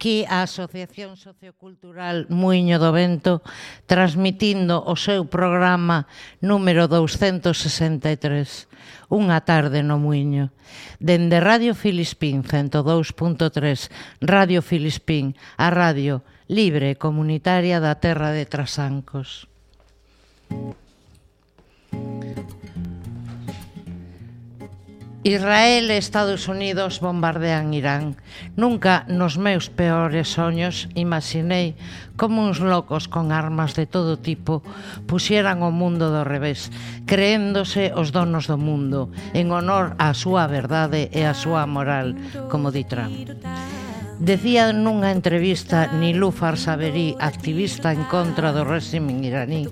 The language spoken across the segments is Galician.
aquí a Asociación Sociocultural Muiño do Vento transmitindo o seu programa número 263 Unha tarde no Muiño. Dende Radio Filispín 102.3 Radio Filispín a radio libre e comunitaria da terra de Trasancos. Israel e Estados Unidos bombardean Irán. Nunca nos meus peores soños imaginei como uns locos con armas de todo tipo puxeran o mundo do revés, creéndose os donos do mundo, en honor á súa verdade e á súa moral, como di Trump. Decía nunha entrevista Nilúfar Saberí, activista en contra do réxime iraní,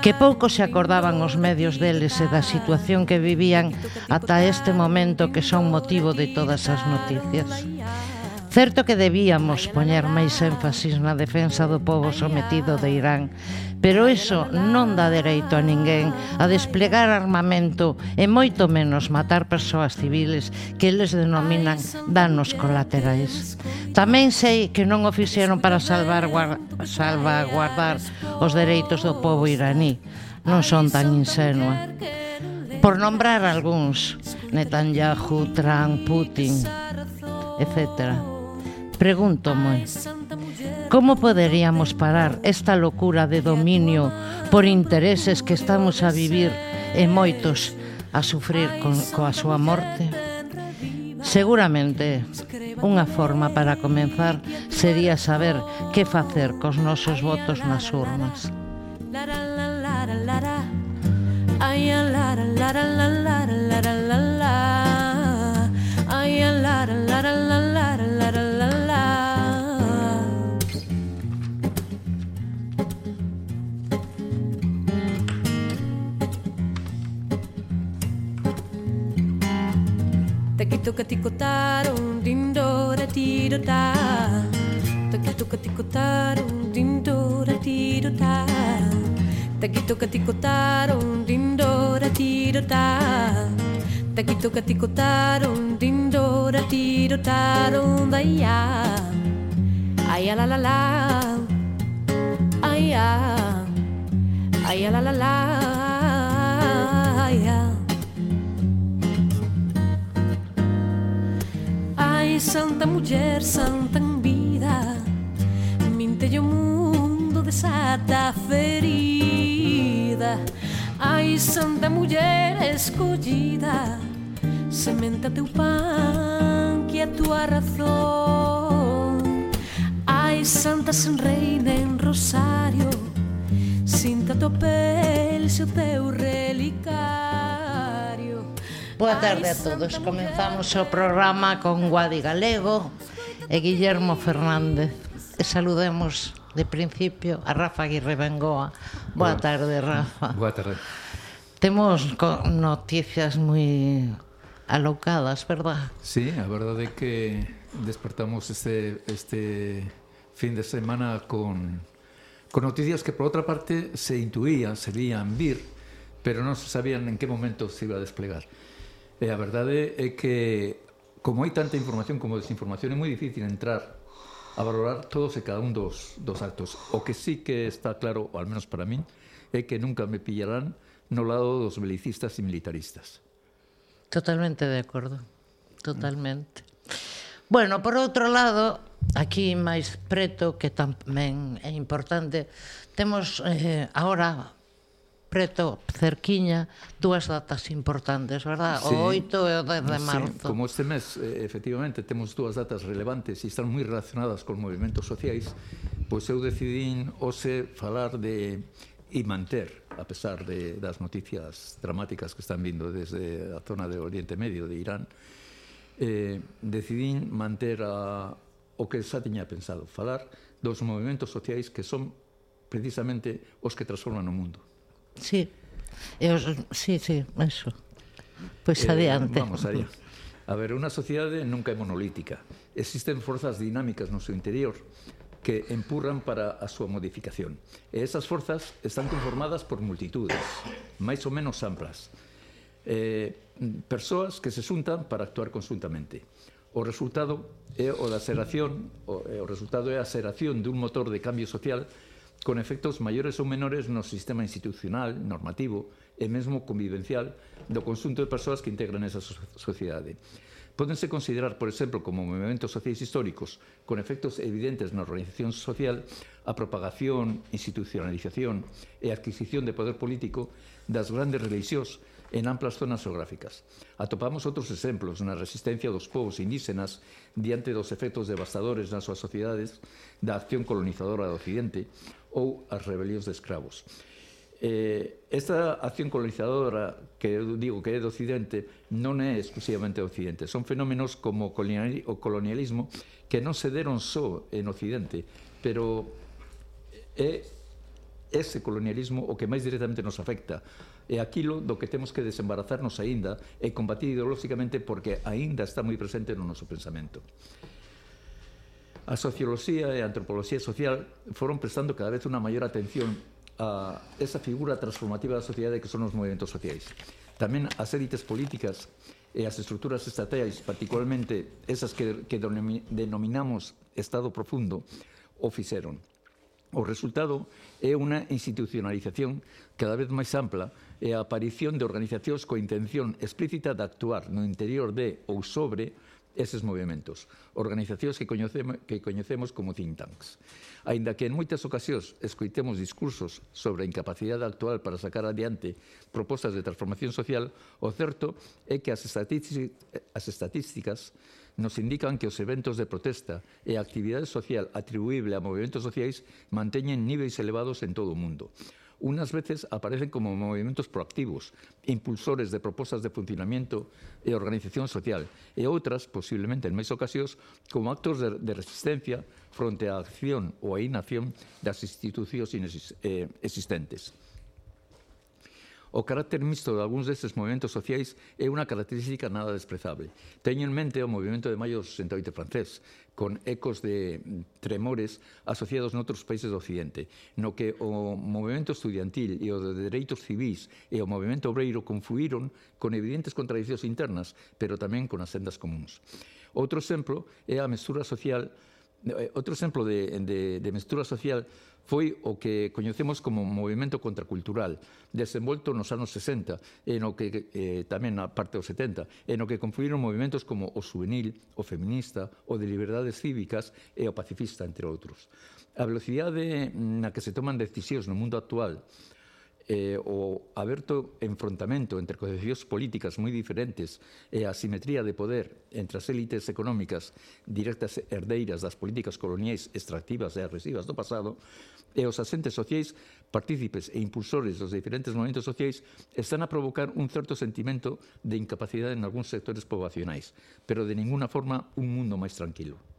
que pouco se acordaban os medios deles e da situación que vivían ata este momento que son motivo de todas as noticias. Certo que debíamos poñer máis énfasis na defensa do povo sometido de Irán, pero iso non dá dereito a ninguén a desplegar armamento e moito menos matar persoas civiles que eles denominan danos colaterais. Tamén sei que non o fixeron para salvar salvaguardar os dereitos do povo iraní. Non son tan insenua. Por nombrar algúns, Netanyahu, Trump, Putin, etcétera Pregúntome, como poderíamos parar esta locura de dominio por intereses que estamos a vivir e moitos a sufrir con, coa súa morte? Seguramente, unha forma para comenzar sería saber que facer cos nosos votos nas urnas. La, la, la, la, la, la, la, la, la, la, la, la, tocaticotaron, dindora, tiro, da. Tocaticotaron, dindora, tiro, da. Tocaticotaron, dindora, tiro, da. Tocaticotaron, dindora, tiro, taron, da, ya. Ay, la, la, la. Ay, ya. Ay, la, la, la. Ay, ya. Ai, santa muller, santa en vida. Minte o mundo desata a ferida. Ai, santa muller escollida Sementa teu pan que a tua razón Ai, santa sen reina en rosario Sinta tua pel, o teu relicario. Boa tarde a todos. Comenzamos o programa con Guadi Galego e Guillermo Fernández. E saludemos de principio a Rafa Aguirre Bengoa. Boa, Boa tarde, Rafa. Boa tarde. Temos noticias moi alocadas, verdad? Sí, a verdade é que despertamos este, este fin de semana con, con noticias que por outra parte se intuía, se vían vir, pero non se sabían en que momento se iba a desplegar. E a verdade é que como hai tanta información como desinformación é moi difícil entrar a valorar todos e cada un dos, dos actos. O que sí que está claro, ou al menos para min, é que nunca me pillarán no lado dos belicistas e militaristas. Totalmente de acordo. Totalmente. Bueno, por outro lado, aquí máis preto, que tamén é importante, temos eh, agora preto, cerquiña, dúas datas importantes, verdad? Sí, o 8 e o 10 de marzo. Sí, como este mes, eh, efectivamente, temos dúas datas relevantes e están moi relacionadas con movimentos sociais, pois eu decidín hoxe falar de e manter, a pesar de, das noticias dramáticas que están vindo desde a zona de Oriente Medio de Irán, eh, decidín manter a, o que xa tiña pensado, falar dos movimentos sociais que son precisamente os que transforman o mundo. Sí, eu, sí, sí, eso. Pois pues eh, adiante. Vamos allá. A ver, unha sociedade nunca é monolítica. Existen forzas dinámicas no seu interior que empurran para a súa modificación. E esas forzas están conformadas por multitudes, máis ou menos amplas. Eh, persoas que se xuntan para actuar conjuntamente. O resultado é o da xeración, o, eh, o resultado é a aceleración dun motor de cambio social con efectos maiores ou menores no sistema institucional, normativo e mesmo convivencial do consunto de persoas que integran esa sociedade. Pódense considerar, por exemplo, como movimentos sociais históricos con efectos evidentes na organización social a propagación, institucionalización e adquisición de poder político das grandes religións en amplas zonas geográficas. Atopamos outros exemplos na resistencia dos povos indígenas diante dos efectos devastadores nas súas sociedades da acción colonizadora do Occidente ou as rebelións de escravos. Eh, esta acción colonizadora que eu digo que é do Occidente non é exclusivamente do Occidente. Son fenómenos como o colonialismo que non se deron só en Occidente, pero é ese colonialismo o que máis directamente nos afecta. E aquilo do que temos que desembarazarnos aínda e combatir ideolóxicamente porque aínda está moi presente no noso pensamento a socioloxía e a antropoloxía social foron prestando cada vez unha maior atención a esa figura transformativa da sociedade que son os movimentos sociais. Tamén as élites políticas e as estruturas estatais, particularmente esas que, que denominamos Estado profundo, o fixeron. O resultado é unha institucionalización cada vez máis ampla e a aparición de organizacións coa intención explícita de actuar no interior de ou sobre eses movimentos, organizacións que coñecemos, que coñecemos como think tanks. Aínda que en moitas ocasións escoitemos discursos sobre a incapacidade actual para sacar adiante propostas de transformación social, o certo é que as, as estatísticas nos indican que os eventos de protesta e a actividade social atribuíble a movimentos sociais manteñen niveis elevados en todo o mundo. Unas veces aparecen como movimientos proactivos, impulsores de propostas de funcionamiento e organización social, e outras, posiblemente en máis ocasións, como actos de, de resistencia fronte á acción ou a inacción das institucións eh, existentes. O carácter mixto de algúns destes movimentos sociais é unha característica nada desprezable. Teño en mente o movimento de maio 68 francés, con ecos de tremores asociados noutros países do Occidente, no que o movimento estudiantil e o de dereitos civis e o movimento obreiro confluíron con evidentes contradicións internas, pero tamén con as sendas comuns. Outro exemplo é a mesura social Eh, eh, Outro exemplo de, de, de mestura social foi o que coñecemos como movimento contracultural, desenvolto nos anos 60, e no que eh, tamén na parte dos 70, e no que confluíron movimentos como o juvenil, o feminista, o de liberdades cívicas e o pacifista, entre outros. A velocidade na que se toman decisións no mundo actual eh, o aberto enfrontamento entre concepcións políticas moi diferentes eh, e a simetría de poder entre as élites económicas directas herdeiras das políticas coloniais extractivas e agresivas do pasado e os asentes sociais partícipes e impulsores dos diferentes movimentos sociais están a provocar un certo sentimento de incapacidade en algúns sectores poboacionais, pero de ninguna forma un mundo máis tranquilo.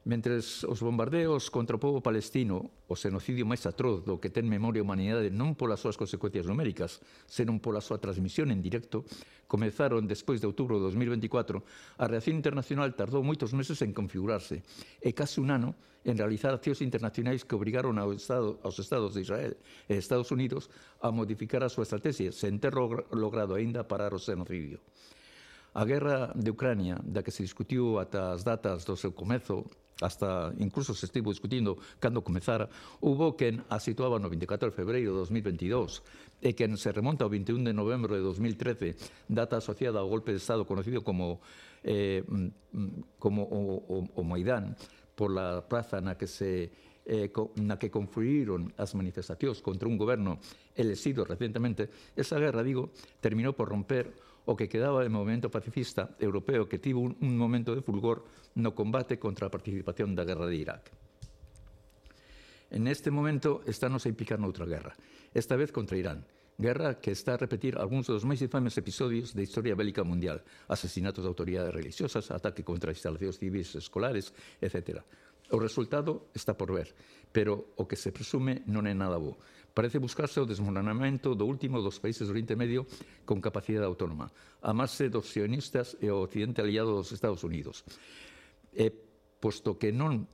Mentres os bombardeos contra o povo palestino, o xenocidio máis atroz do que ten memoria a humanidade non polas súas consecuencias numéricas, senón pola súa transmisión en directo, comezaron despois de outubro de 2024, a reacción internacional tardou moitos meses en configurarse e case un ano en realizar accións internacionais que obrigaron ao Estado, aos Estados de Israel e Estados Unidos a modificar a súa estrategia, sen ter logrado aínda parar o xenocidio. A guerra de Ucrania, da que se discutiu ata as datas do seu comezo hasta incluso se estivo discutindo cando comezara, hubo quen a situaba no 24 de febreiro de 2022 e quen se remonta ao 21 de novembro de 2013, data asociada ao golpe de Estado conocido como, eh, mm, como o, o, o Moidán, pola praza na que se eh, na que confluíron as manifestacións contra un goberno elexido recentemente, esa guerra, digo, terminou por romper o que quedaba de movimento pacifista europeo que tivo un, un momento de fulgor no combate contra a participación da guerra de Irak. En este momento estános a implicar noutra guerra, esta vez contra Irán, guerra que está a repetir algúns dos máis infames episodios da historia bélica mundial, asesinatos de autoridades religiosas, ataque contra instalacións civis escolares, etc. O resultado está por ver, pero o que se presume non é nada bo. Parece buscarse o desmoronamento do último dos países do Oriente Medio con capacidade autónoma, a máse dos sionistas e o occidente aliado dos Estados Unidos. E, posto que non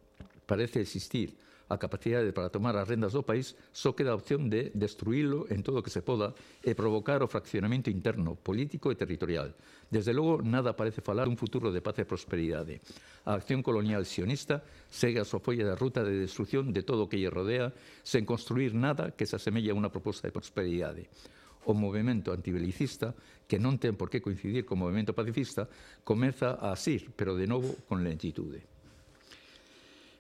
parece existir a capacidade para tomar as rendas do país, só queda a opción de destruílo en todo o que se poda e provocar o fraccionamento interno, político e territorial. Desde logo, nada parece falar dun futuro de paz e prosperidade. A acción colonial sionista segue a súa folla da ruta de destrucción de todo o que lle rodea, sen construir nada que se asemelle a unha proposta de prosperidade o movimento antibelicista, que non ten por que coincidir co movimento pacifista, comeza a asir, pero de novo con lentitude.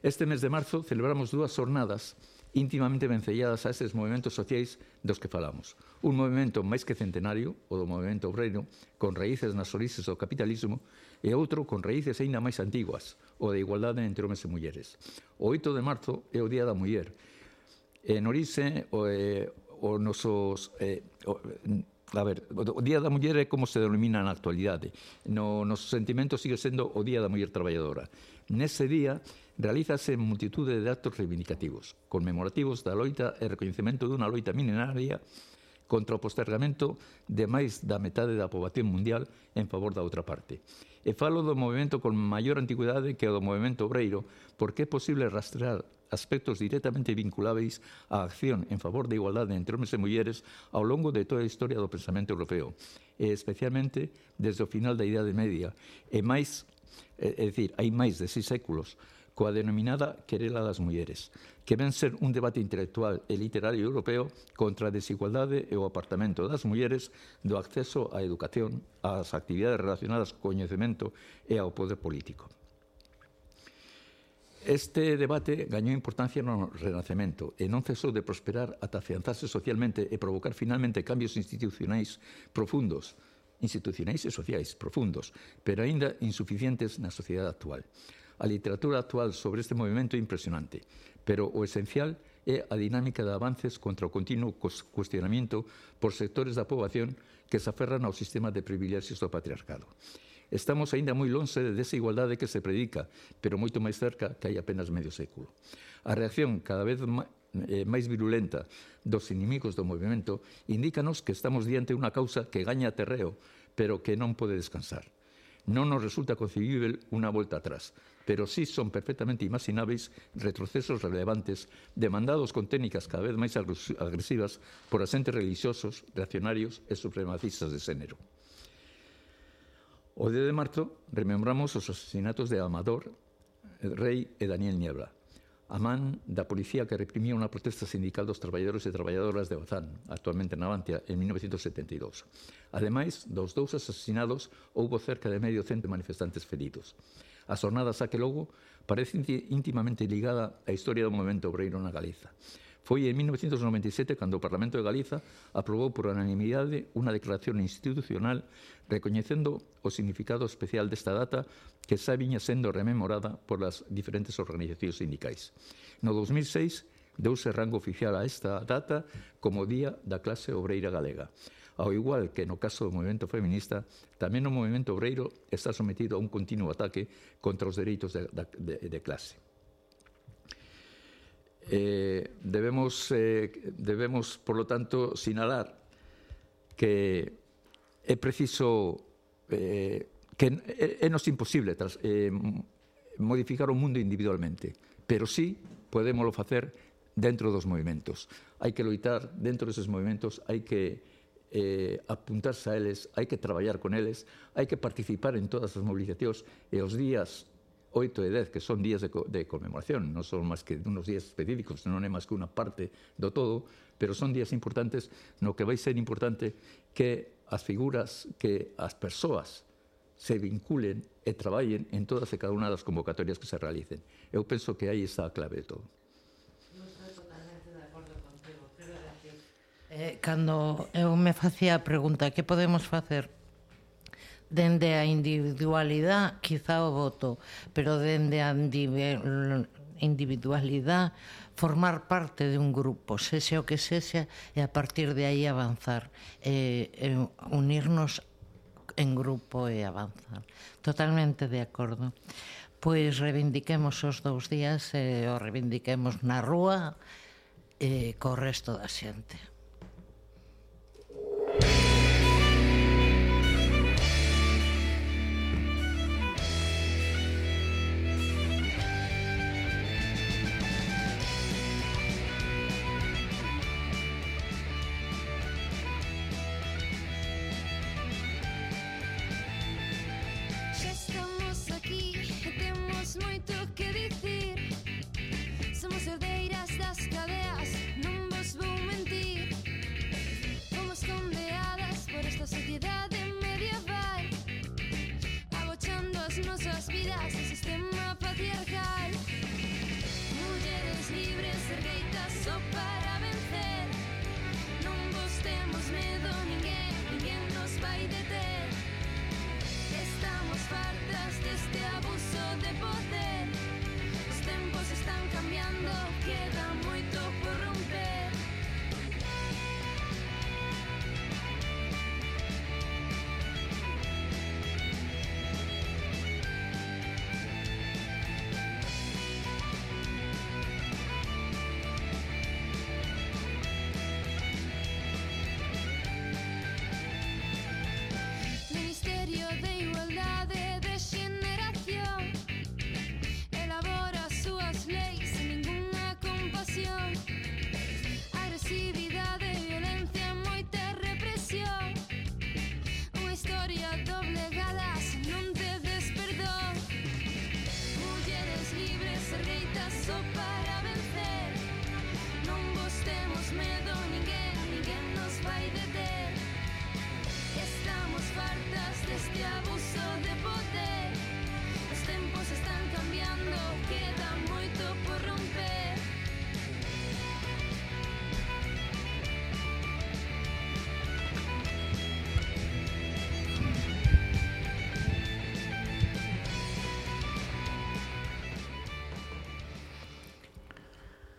Este mes de marzo celebramos dúas jornadas íntimamente vencelladas a estes movimentos sociais dos que falamos. Un movimento máis que centenario, o do movimento obreiro, con raíces nas orixes do capitalismo, e outro con raíces aínda máis antiguas, o da igualdade entre homes e mulleres. O 8 de marzo é o Día da Muller. En orixe, o, eh, o nosos... Eh, o, a ver, o Día da Muller é como se denomina na actualidade. No, nos sentimentos sigue sendo o Día da Muller Traballadora. Nese día realízase multitude de actos reivindicativos, conmemorativos da loita e recoñecemento dunha loita milenaria contra o postergamento de máis da metade da poboación mundial en favor da outra parte. E falo do movimento con maior antigüedade que o do movimento obreiro, porque é posible rastrear aspectos directamente vinculáveis á acción en favor da igualdade entre homens e mulleres ao longo de toda a historia do pensamento europeo, e especialmente desde o final da Idade Media, e máis, é, é dicir, hai máis de seis séculos, coa denominada Querela das Mulleres, que ven ser un debate intelectual e literario europeo contra a desigualdade e o apartamento das mulleres do acceso á educación, ás actividades relacionadas co coñecemento e ao poder político. Este debate gañou importancia no Renacemento e non cesou de prosperar ata afianzarse socialmente e provocar finalmente cambios institucionais profundos, institucionais e sociais profundos, pero aínda insuficientes na sociedade actual. A literatura actual sobre este movimento é impresionante, pero o esencial é a dinámica de avances contra o continuo cuestionamiento por sectores da poboación que se aferran ao sistema de privilegios do patriarcado. Estamos aínda moi longe de desigualdade que se predica, pero moito máis cerca que hai apenas medio século. A reacción cada vez eh, máis virulenta dos inimigos do movimento indícanos que estamos diante unha causa que gaña terreo, pero que non pode descansar. Non nos resulta concebível unha volta atrás, pero sí son perfectamente imagináveis retrocesos relevantes demandados con técnicas cada vez máis agresivas por asentes religiosos, reaccionarios e supremacistas de xénero. O 10 de marzo remembramos os asesinatos de Amador, Rei e Daniel Niebla, a man da policía que reprimía unha protesta sindical dos traballadores e traballadoras de Bazán, actualmente na Avantia, en 1972. Ademais, dos dous asesinados, houbo cerca de medio cento manifestantes feridos. A xornada saque logo parece íntimamente ligada á historia do movimento obreiro na Galiza. Foi en 1997 cando o Parlamento de Galiza aprobou por unanimidade unha declaración institucional recoñecendo o significado especial desta data que xa viña sendo rememorada por as diferentes organizacións sindicais. No 2006 deuse rango oficial a esta data como Día da Clase Obreira Galega. Ao igual que no caso do movimento feminista, tamén o movimento obreiro está sometido a un continuo ataque contra os dereitos de, de, de clase. Eh, debemos, eh, debemos, por lo tanto, sinalar que é preciso eh, que é, é nos imposible tras, eh, modificar o mundo individualmente, pero sí podémoslo facer dentro dos movimentos. Hai que loitar dentro deses movimentos, hai que eh, apuntarse a eles, hai que traballar con eles, hai que participar en todas as movilizacións e os días 8 e 10, que son días de, de conmemoración, non son máis que unos días específicos, non é máis que unha parte do todo, pero son días importantes no que vai ser importante que as figuras, que as persoas se vinculen e traballen en todas e cada unha das convocatorias que se realicen. Eu penso que aí está a clave de todo. Eh, cando eu me facía a pregunta que podemos facer dende a individualidade quizá o voto, pero dende a individualidade formar parte de un grupo, sexe o que sexa, e a partir de aí avanzar, e, e unirnos en grupo e avanzar. Totalmente de acordo. Pois reivindiquemos os dous días e o reivindiquemos na rúa e co resto da xente.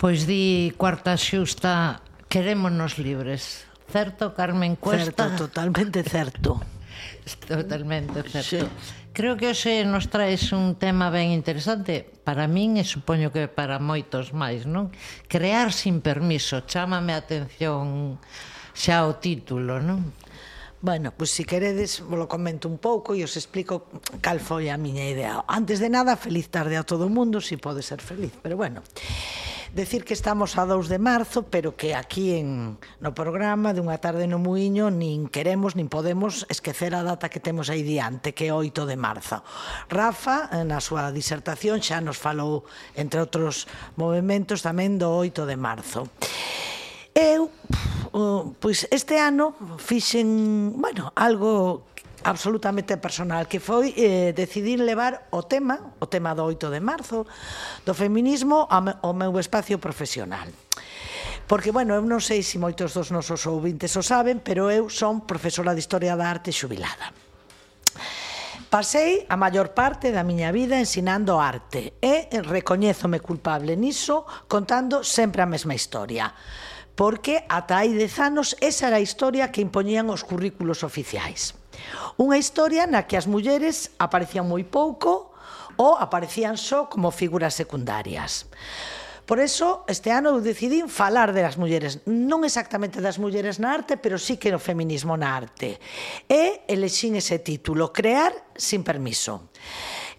Pois di cuarta xusta querémonos libres. Certo, Carmen Cuesta? Certo, totalmente certo. Totalmente certo. Sí. Creo que hoxe nos traes un tema ben interesante para min e supoño que para moitos máis, non? Crear sin permiso, chámame a atención xa o título, non? Bueno, pois pues, se si queredes, volo comento un pouco e os explico cal foi a miña idea. Antes de nada, feliz tarde a todo o mundo, si pode ser feliz, pero bueno. Decir que estamos a 2 de marzo, pero que aquí en no programa de unha tarde no Muiño nin queremos nin podemos esquecer a data que temos aí diante, que é 8 de marzo. Rafa, eh, na súa disertación, xa nos falou, entre outros movimentos, tamén do 8 de marzo. Eu, pois este ano, fixen, bueno, algo absolutamente personal, que foi eh, decidir levar o tema, o tema do 8 de marzo, do feminismo ao meu espacio profesional. Porque, bueno, eu non sei se moitos dos nosos ouvintes o saben, pero eu son profesora de Historia da Arte xubilada. Pasei a maior parte da miña vida ensinando arte e recoñézome culpable niso contando sempre a mesma historia porque ata hai 10 anos esa era a historia que impoñían os currículos oficiais. Unha historia na que as mulleres aparecían moi pouco ou aparecían só como figuras secundarias. Por eso, este ano eu decidín falar das mulleres, non exactamente das mulleres na arte, pero sí que no feminismo na arte. E elexín ese título, Crear sin permiso.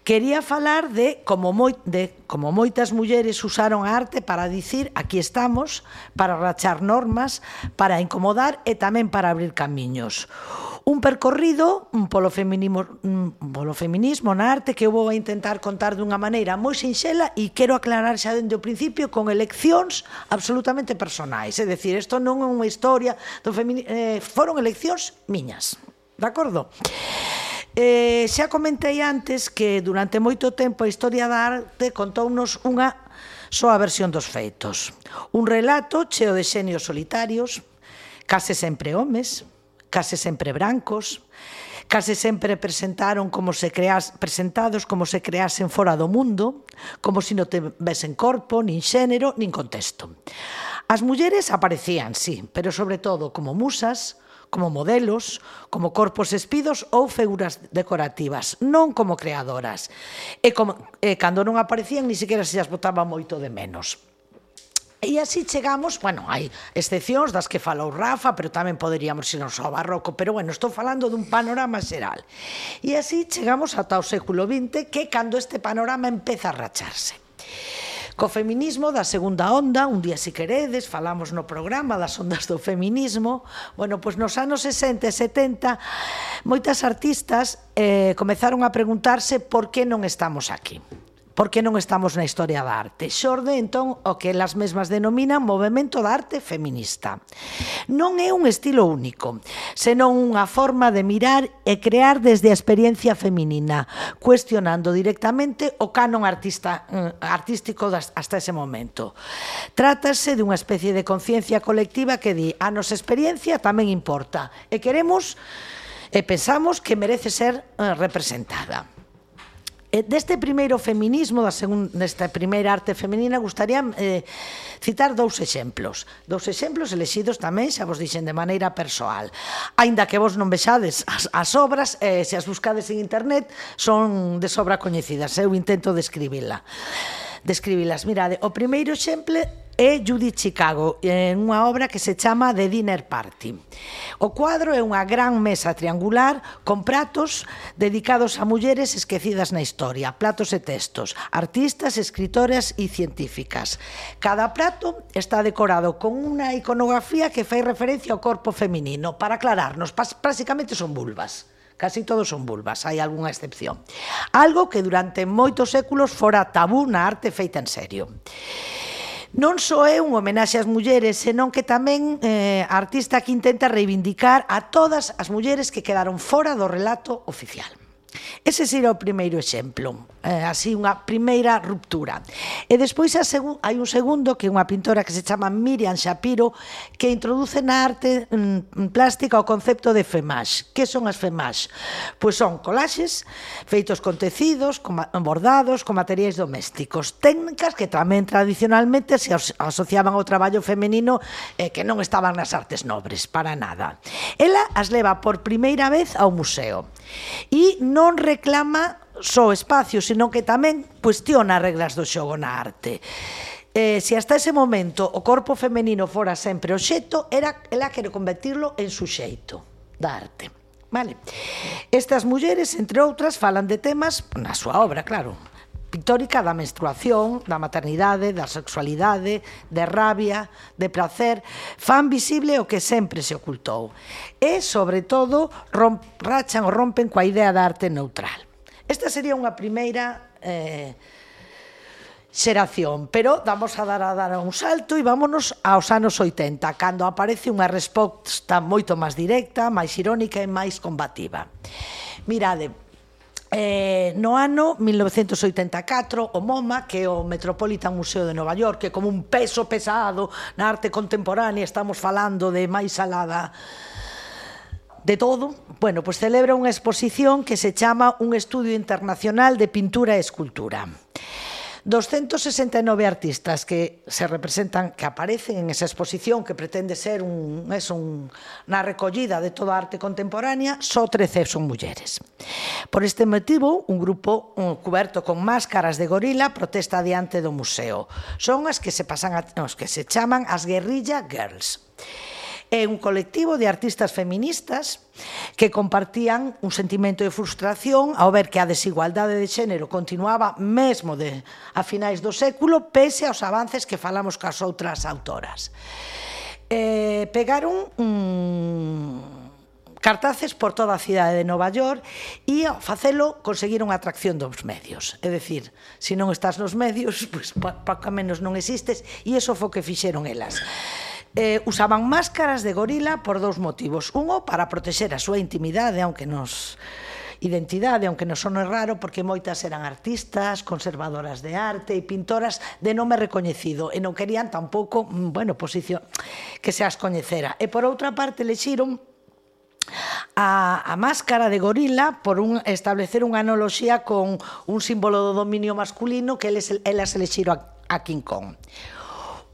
Quería falar de como, moi, de como moitas mulleres usaron a arte para dicir aquí estamos, para rachar normas, para incomodar e tamén para abrir camiños. Un percorrido polo feminismo, polo feminismo na arte que eu vou a intentar contar dunha maneira moi sinxela e quero aclarar xa dende o principio con eleccións absolutamente personais. É dicir, isto non é unha historia do feminismo, eh, foron eleccións miñas. De acordo? Eh, xa comentei antes que durante moito tempo a historia da arte contounos unha soa versión dos feitos. Un relato cheo de xenios solitarios, case sempre homes, case sempre brancos, case sempre presentaron como se creas, presentados como se creasen fora do mundo, como se si non tivesen corpo, nin xénero, nin contexto. As mulleres aparecían, sí, pero sobre todo como musas, como modelos, como corpos espidos ou figuras decorativas, non como creadoras. E, como, e cando non aparecían, ni siquiera se as botaba moito de menos. E así chegamos, bueno, hai excepcións das que falou Rafa, pero tamén poderíamos irnos ao barroco, pero bueno, estou falando dun panorama xeral. E así chegamos ata o século XX, que cando este panorama empeza a racharse. Co feminismo da segunda onda, un día se si queredes, falamos no programa das ondas do feminismo, bueno, pois nos anos 60 e 70 moitas artistas eh, comezaron a preguntarse por que non estamos aquí porque non estamos na historia da arte. Xorde, entón, o que elas mesmas denominan movimento da arte feminista. Non é un estilo único, senón unha forma de mirar e crear desde a experiencia feminina, cuestionando directamente o canon artista, mm, artístico das, hasta ese momento. Trátase dunha especie de conciencia colectiva que di a nosa experiencia tamén importa e queremos e pensamos que merece ser eh, representada. E deste primeiro feminismo, da segun, desta primeira arte femenina, gustaría eh, citar dous exemplos. Dous exemplos elexidos tamén, xa vos dixen, de maneira persoal. Ainda que vos non vexades as, as obras, eh, se as buscades en internet, son de sobra coñecidas. Eu intento describila. Describilas. Mirade, o primeiro exemplo é Judy Chicago, en unha obra que se chama The Dinner Party. O cuadro é unha gran mesa triangular con pratos dedicados a mulleres esquecidas na historia, platos e textos, artistas, escritoras e científicas. Cada prato está decorado con unha iconografía que fai referencia ao corpo feminino. Para aclararnos, prácticamente son vulvas casi todos son vulvas, hai algunha excepción. Algo que durante moitos séculos fora tabú na arte feita en serio non só é un homenaxe ás mulleres, senón que tamén eh, artista que intenta reivindicar a todas as mulleres que quedaron fora do relato oficial. Ese será o primeiro exemplo eh, así unha primeira ruptura. E despois hai un segundo que é unha pintora que se chama Miriam Shapiro que introduce na arte mm, plástica o concepto de femás. Que son as femás? Pois son colaxes feitos con tecidos, con bordados, con materiais domésticos, técnicas que tamén tradicionalmente se asociaban ao traballo femenino e eh, que non estaban nas artes nobres, para nada. Ela as leva por primeira vez ao museo e non reclama só espacio, senón que tamén cuestiona as reglas do xogo na arte. Eh, se hasta ese momento o corpo femenino fora sempre obxecto, era, ela quere convertirlo en suxeito da arte. Vale. Estas mulleres, entre outras, falan de temas na súa obra, claro, pictórica da menstruación, da maternidade, da sexualidade, de rabia, de placer, fan visible o que sempre se ocultou. E, sobre todo, romp, rachan ou rompen coa idea da arte neutral. Esta sería unha primeira eh, xeración, pero vamos a dar a dar un salto e vámonos aos anos 80, cando aparece unha resposta moito máis directa, máis irónica e máis combativa. Mirade, Eh, no ano 1984, o MoMA, que é o Metropolitan Museo de Nova York, que como un peso pesado na arte contemporánea, estamos falando de máis alada de todo, bueno, pues celebra unha exposición que se chama Un estudio internacional de pintura e escultura. 269 artistas que se representan, que aparecen en esa exposición que pretende ser un, es un, una recollida de toda arte contemporánea, só 13 son mulleres. Por este motivo, un grupo un cuberto con máscaras de gorila protesta diante do museo. Son as que se pasan a, os que se chaman as guerrilla girls é un colectivo de artistas feministas que compartían un sentimento de frustración ao ver que a desigualdade de xénero continuaba mesmo de, a finais do século pese aos avances que falamos cas outras autoras. Eh, pegaron un... Mm, cartaces por toda a cidade de Nova York e ao facelo conseguiron a atracción dos medios. É dicir, se non estás nos medios, pois pues, pa menos non existes e iso foi o que fixeron elas eh, usaban máscaras de gorila por dous motivos. Unho, para protexer a súa intimidade, aunque nos identidade, aunque non son raro, porque moitas eran artistas, conservadoras de arte e pintoras de nome recoñecido, e non querían tampouco, mm, bueno, posición que se as coñecera. E por outra parte, lexiron a, a máscara de gorila por un, establecer unha analoxía con un símbolo do dominio masculino que eles, elas elexiron a, a King Kong.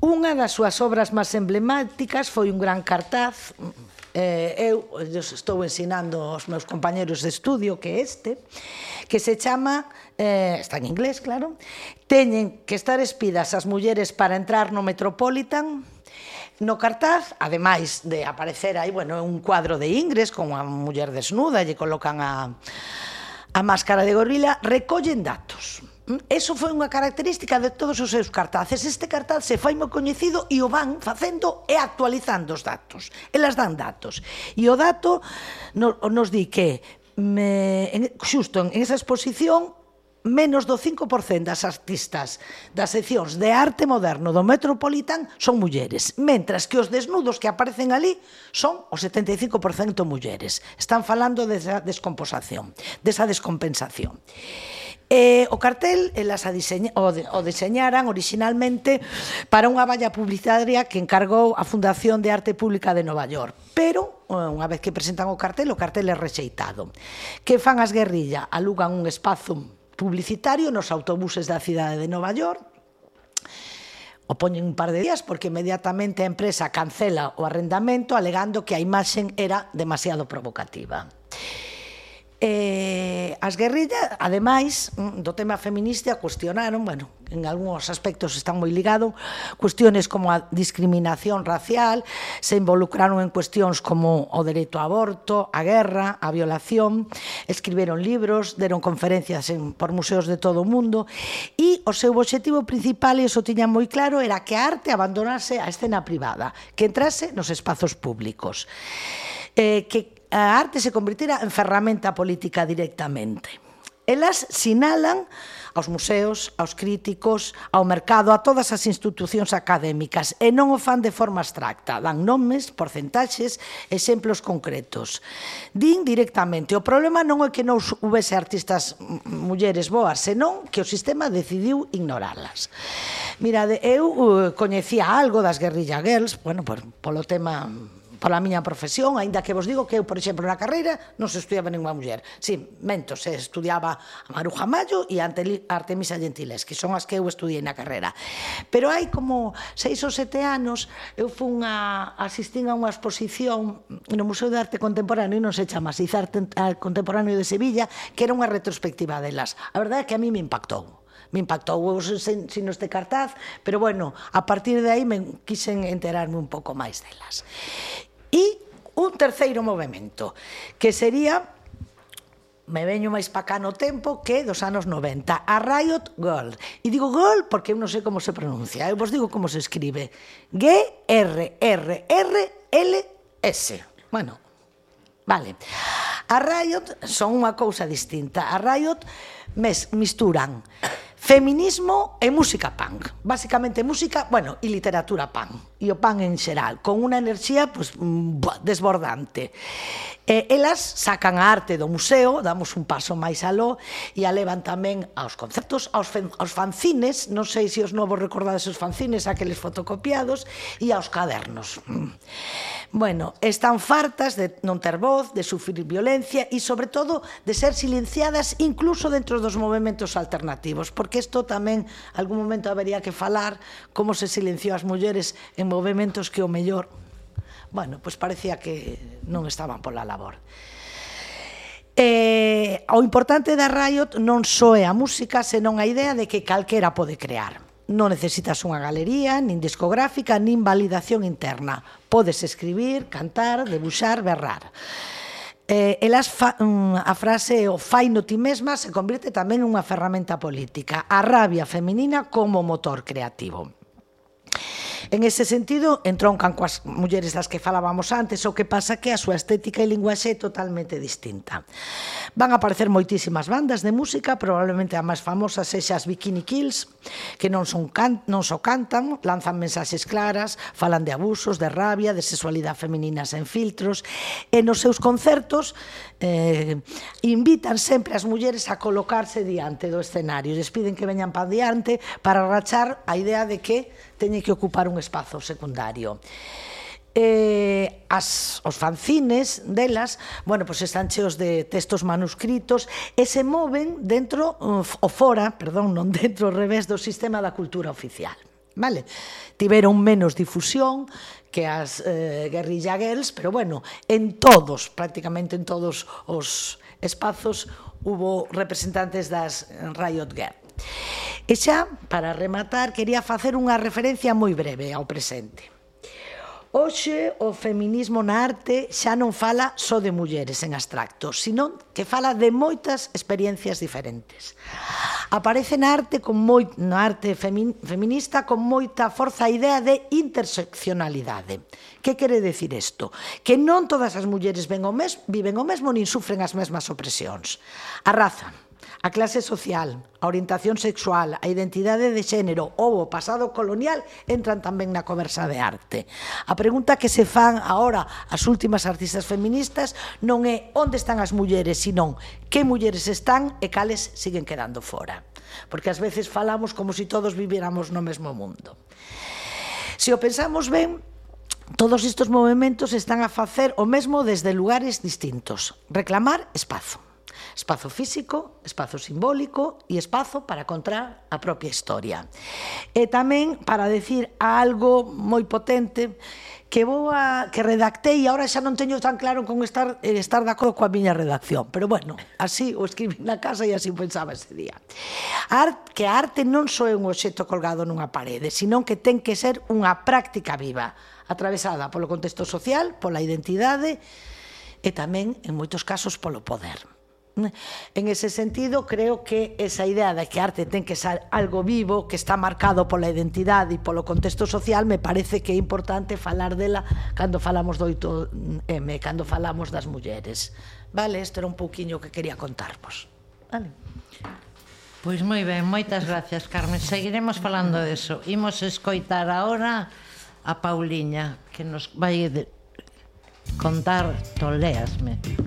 Unha das súas obras máis emblemáticas foi un gran cartaz eh, eu estou ensinando aos meus compañeros de estudio que este, que se chama, eh, está en inglés, claro, teñen que estar espidas as mulleres para entrar no Metropolitan, No cartaz, ademais de aparecer aí, bueno, un cuadro de Ingres con unha muller desnuda, lle colocan a, a máscara de gorila, recollen datos. Eso foi unha característica de todos os seus cartaces. Este cartaz se fai moi coñecido e o van facendo e actualizando os datos. Elas dan datos. E o dato nos di que me, en, xusto en esa exposición menos do 5% das artistas das seccións de arte moderno do Metropolitan son mulleres, mentras que os desnudos que aparecen ali son o 75% mulleres. Están falando desa descomposación, desa descompensación. Eh, o cartel eh, elas a diseña, o, de, o diseñaran originalmente para unha valla publicitaria que encargou a Fundación de Arte Pública de Nova York. Pero, eh, unha vez que presentan o cartel, o cartel é rexeitado. Que fan as guerrilla? Alugan un espazo publicitario nos autobuses da cidade de Nova York o poñen un par de días porque inmediatamente a empresa cancela o arrendamento alegando que a imaxen era demasiado provocativa. Eh, as guerrillas, ademais, mm, do tema feminista, cuestionaron, bueno, en algúns aspectos están moi ligados, cuestiones como a discriminación racial, se involucraron en cuestións como o dereito ao aborto, a guerra, a violación, escriberon libros, deron conferencias en, por museos de todo o mundo, e o seu obxectivo principal, e iso tiñan moi claro, era que a arte abandonase a escena privada, que entrase nos espazos públicos. Eh, que a arte se convertira en ferramenta política directamente. Elas sinalan aos museos, aos críticos, ao mercado, a todas as institucións académicas e non o fan de forma abstracta, dan nomes, porcentaxes, exemplos concretos. Din directamente, o problema non é que non houvese artistas mulleres boas, senón que o sistema decidiu ignoralas. Mirade, eu eh, coñecía algo das Guerrilla Girls, bueno, por, polo tema pola miña profesión, aínda que vos digo que eu, por exemplo, na carreira non se estudiaba ninguna muller. Si, mento, se estudiaba a Maruja Mayo e a Artemisa Gentiles, que son as que eu estudiei na carreira. Pero hai como seis ou sete anos eu fun a asistir a unha exposición no Museo de Arte Contemporáneo, non se chama, Arte Contemporáneo de Sevilla, que era unha retrospectiva delas. A verdade é que a mí me impactou me impactou os sinos de cartaz, pero bueno, a partir de aí me quixen enterarme un pouco máis delas. E un terceiro movimento, que sería me veño máis pa cá no tempo que dos anos 90, a Riot Girl. E digo Girl porque eu non sei como se pronuncia, eu vos digo como se escribe. G-R-R-R-L-S. Bueno, vale. A Riot son unha cousa distinta. A Riot mes, misturan Feminismo e música punk. Básicamente música, bueno, e literatura punk e o pan en xeral, con unha enerxía pues, mm, desbordante. E elas sacan a arte do museo, damos un paso máis aló, e a levan tamén aos concertos, aos, aos fanzines, non sei se os novos recordades os fanzines, aqueles fotocopiados, e aos cadernos. Bueno, están fartas de non ter voz, de sufrir violencia e, sobre todo, de ser silenciadas incluso dentro dos movimentos alternativos, porque isto tamén algún momento habería que falar como se silenciou as mulleres en en movimentos que o mellor bueno, pois parecía que non estaban pola labor. Eh, o importante da Riot non só é a música, senón a idea de que calquera pode crear. Non necesitas unha galería, nin discográfica, nin validación interna. Podes escribir, cantar, debuxar, berrar. Eh, elas fa, um, a frase o fai no ti mesma se convirte tamén nunha ferramenta política. A rabia feminina como motor creativo. En ese sentido, entroncan coas mulleres das que falábamos antes, o que pasa que a súa estética e linguaxe é totalmente distinta. Van a aparecer moitísimas bandas de música, probablemente a máis famosa sexa as Bikini Kills, que non son can, non só so cantan, lanzan mensaxes claras, falan de abusos, de rabia, de sexualidade feminina sen filtros, e nos seus concertos eh, invitan sempre as mulleres a colocarse diante do escenario, lles piden que veñan pa diante para rachar a idea de que teñen que ocupar un espazo secundario eh, as, os fanzines delas, bueno, pois pues están cheos de textos manuscritos e se moven dentro, o fora, perdón, non dentro, ao revés do sistema da cultura oficial. Vale? Tiveron menos difusión que as eh, guerrilla girls, pero bueno, en todos, prácticamente en todos os espazos hubo representantes das Riot Girls. E xa, para rematar, quería facer unha referencia moi breve ao presente. Hoxe o feminismo na arte xa non fala só de mulleres en abstracto, sino que fala de moitas experiencias diferentes. Aparece na arte con moi, na arte femin, feminista con moita forza a idea de interseccionalidade. Que quere decir isto? Que non todas as mulleres ven o mes, viven o mesmo nin sufren as mesmas opresións. A raza, a clase social, a orientación sexual, a identidade de xénero ou o pasado colonial entran tamén na conversa de arte. A pregunta que se fan agora as últimas artistas feministas non é onde están as mulleres, senón que mulleres están e cales siguen quedando fora. Porque ás veces falamos como se si todos viviéramos no mesmo mundo. Se o pensamos ben, todos estes movimentos están a facer o mesmo desde lugares distintos, reclamar espazo Espazo físico, espazo simbólico e espazo para contar a propia historia. E tamén para decir algo moi potente que vou a, que redactei e agora xa non teño tan claro con estar eh, estar de acordo coa miña redacción, pero bueno, así o escribí na casa e así pensaba ese día. Art, que a arte non só é un obxecto colgado nunha parede, senón que ten que ser unha práctica viva, atravesada polo contexto social, pola identidade e tamén en moitos casos polo poder. En ese sentido, creo que esa idea de que arte ten que ser algo vivo, que está marcado pola identidade e polo contexto social, me parece que é importante falar dela cando falamos do 8M, cando falamos das mulleres. Vale, isto era un pouquiño que quería contarvos. Vale. Pois moi ben, moitas gracias, Carmen. Seguiremos falando deso. Imos escoitar agora a Pauliña, que nos vai contar Toleasme. Toleasme.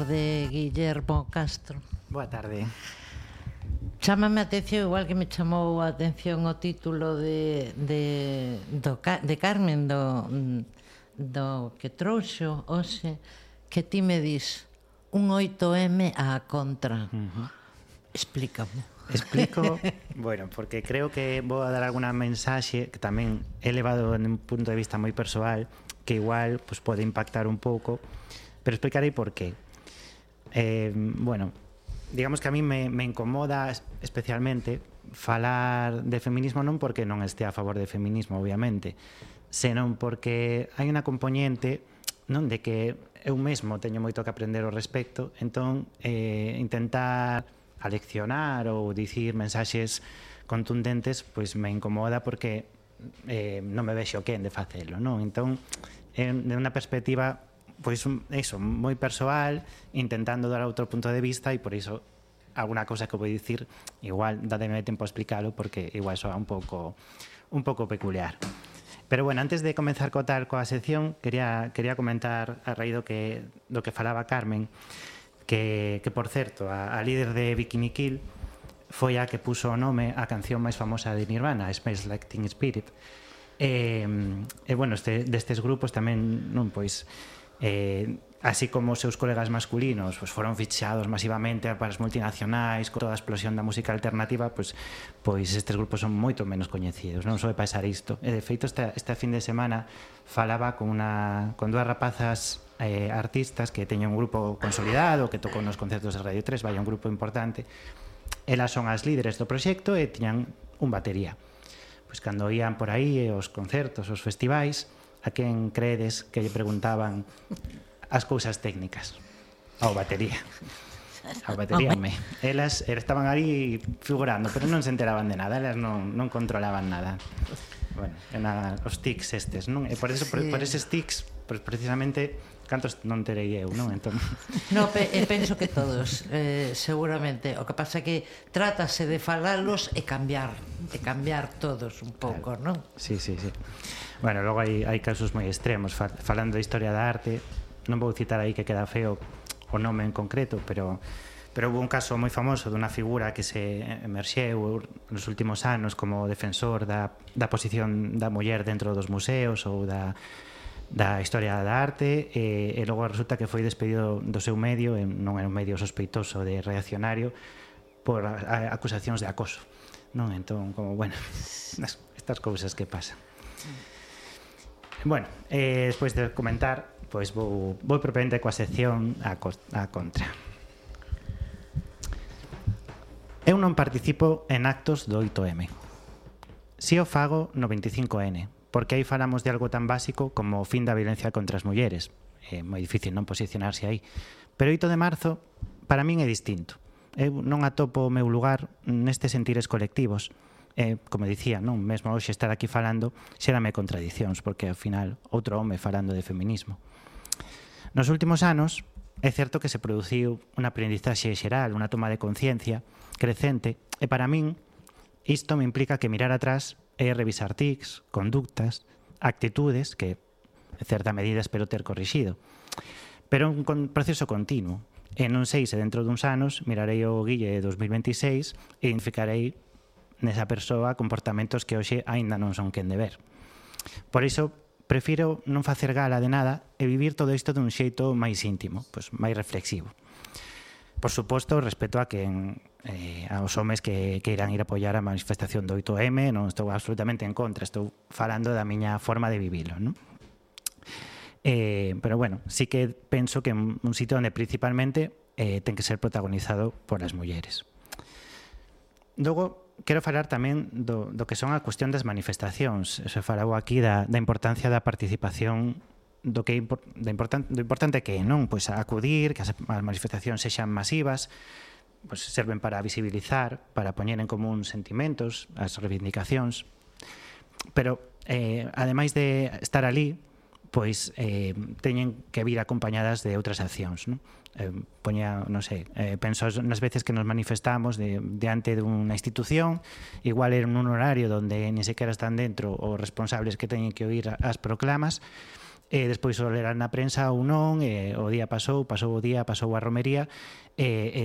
tarde, Guillermo Castro. Boa tarde. Chámame a atención, igual que me chamou a atención o título de, de, do, de Carmen, do, do que trouxo hoxe, que ti me dis un 8M á contra. Uh -huh. Explícame. Explico, bueno, porque creo que vou a dar alguna mensaxe que tamén he levado en un punto de vista moi persoal que igual pues, pode impactar un pouco, pero explicarei por qué eh, bueno, digamos que a mí me, me incomoda especialmente falar de feminismo non porque non estea a favor de feminismo, obviamente, senón porque hai unha componente non de que eu mesmo teño moito que aprender ao respecto, entón eh, intentar aleccionar ou dicir mensaxes contundentes pois me incomoda porque eh, non me vexo quen de facelo, non? Entón, en, de unha perspectiva pois eso, moi persoal, intentando dar outro punto de vista e por iso alguna cousa que vou dicir, igual dademe tempo a explicarlo porque igual soa un pouco un pouco peculiar. Pero bueno, antes de comenzar co tal coa sección, quería quería comentar a raíz do que do que falaba Carmen, que que por certo, a, a líder de Bikini Kill foi a que puso o nome a canción máis famosa de Nirvana, Smells Like Teen Spirit. E, e bueno, este, destes grupos tamén non pois eh, así como os seus colegas masculinos pues foron fichados masivamente para as multinacionais con toda a explosión da música alternativa pois, pois estes grupos son moito menos coñecidos non soe pasar isto. E de feito esta, esta fin de semana falaba con, una, con dúas rapazas eh, artistas que teñen un grupo consolidado que tocou nos concertos de Radio 3 vai un grupo importante. Elas son as líderes do proxecto e tiñan un batería. Pois cando ían por aí os concertos, os festivais a quen credes que lle preguntaban as cousas técnicas ao batería? A batería me. Elas er, estaban ali figurando, pero non se enteraban de nada, elas non, non controlaban nada. Bueno, nada, os tics estes, non? E por eso, sí. por, por eses tics, pues precisamente cantos non terei eu, non? Entón... No, pe, e penso que todos, eh, seguramente. O que pasa que trátase de falalos e cambiar, e cambiar todos un pouco, claro. non? Sí, sí, sí. Bueno, logo hai, hai casos moi extremos, falando da historia da arte, non vou citar aí que queda feo o nome en concreto, pero pero hubo un caso moi famoso dunha figura que se emerxeu nos últimos anos como defensor da, da posición da muller dentro dos museos ou da da historia da arte e, e logo resulta que foi despedido do seu medio, e non era un medio sospeitoso de reaccionario, por a, a, acusacións de acoso. Non, entón, como, bueno, estas cousas que pasan. Bueno, eh, despois de comentar, pois vou, vou propiamente coa sección a, a contra. Eu non participo en actos do 8M. Si o fago no 25N, porque aí falamos de algo tan básico como o fin da violencia contra as mulleres. É eh, moi difícil non posicionarse aí. Pero 8 de marzo para min é distinto. Eu non atopo o meu lugar nestes sentires colectivos. Eh, como dicía, non mesmo hoxe estar aquí falando xérame contradicións, porque ao final outro home falando de feminismo. Nos últimos anos, é certo que se produciu unha aprendizaxe xeral, unha toma de conciencia crecente, e para min isto me implica que mirar atrás é revisar tics, conductas, actitudes que en certa medida espero ter corrixido. Pero é un proceso continuo. E non sei se dentro duns anos mirarei o guille de 2026 e identificarei nesa persoa comportamentos que hoxe aínda non son quen de ver. Por iso, prefiro non facer gala de nada e vivir todo isto dun xeito máis íntimo, pois máis reflexivo. Por suposto, respecto a quen eh, aos homes que, que irán ir a apoiar a manifestación do 8M, non estou absolutamente en contra, estou falando da miña forma de vivilo, non? Eh, pero bueno, sí que penso que un sitio onde principalmente eh, ten que ser protagonizado por as mulleres. Logo, quero falar tamén do, do que son a cuestión das manifestacións. Se falou aquí da, da importancia da participación do que da importante, do importante que é, non? Pois acudir, que as, as manifestacións sexan masivas, pois serven para visibilizar, para poñer en común sentimentos, as reivindicacións, pero eh, ademais de estar ali, pois eh, teñen que vir acompañadas de outras accións, non? Eh, poña, non sei, eh, penso nas veces que nos manifestamos de, diante dunha institución, igual era un horario donde ni sequera están dentro os responsables que teñen que oír as proclamas, e despois o leran na prensa ou non, e, o día pasou, pasou o día, pasou a romería, e, e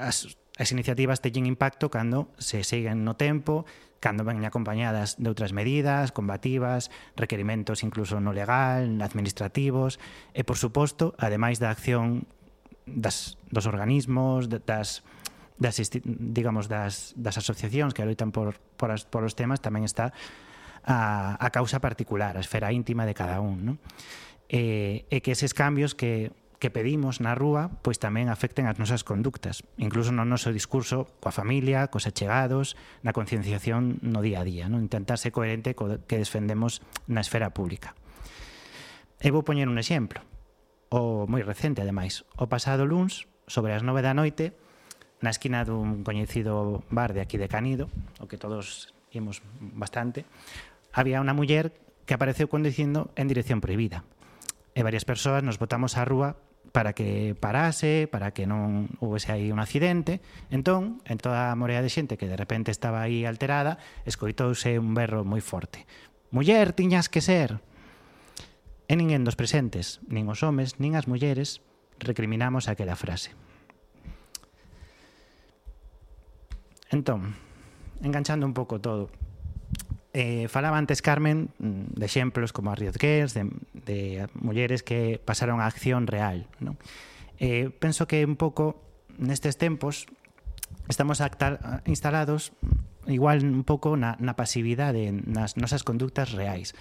as, as iniciativas teñen impacto cando se seguen no tempo, cando ven acompañadas de outras medidas, combativas, requerimentos incluso no legal, administrativos, e, por suposto, ademais da acción das, dos organismos, das, das digamos das, das asociacións que loitan por, por, as, por os temas tamén está a, a causa particular, a esfera íntima de cada un. Non? E, e que eses cambios que que pedimos na rúa pois tamén afecten as nosas conductas, incluso no noso discurso coa familia, cos achegados, na concienciación no día a día, non intentar ser coherente co que defendemos na esfera pública. E vou poñer un exemplo, o moi recente ademais, o pasado luns, sobre as nove da noite, na esquina dun coñecido bar de aquí de Canido, o que todos imos bastante, había unha muller que apareceu conducindo en dirección prohibida. E varias persoas nos botamos á rúa para que parase, para que non houvese aí un accidente. Entón, en toda a morea de xente que de repente estaba aí alterada, escoitouse un berro moi forte. Muller, tiñas que ser. E ninguén dos presentes, nin os homes, nin as mulleres, recriminamos aquela frase. Entón, enganchando un pouco todo, eh, falaba antes Carmen mm, de exemplos como as Riot Girls, de, de mulleres que pasaron a acción real. ¿no? Eh, penso que un pouco nestes tempos estamos actar, instalados igual un pouco na, na pasividade nas nosas conductas reais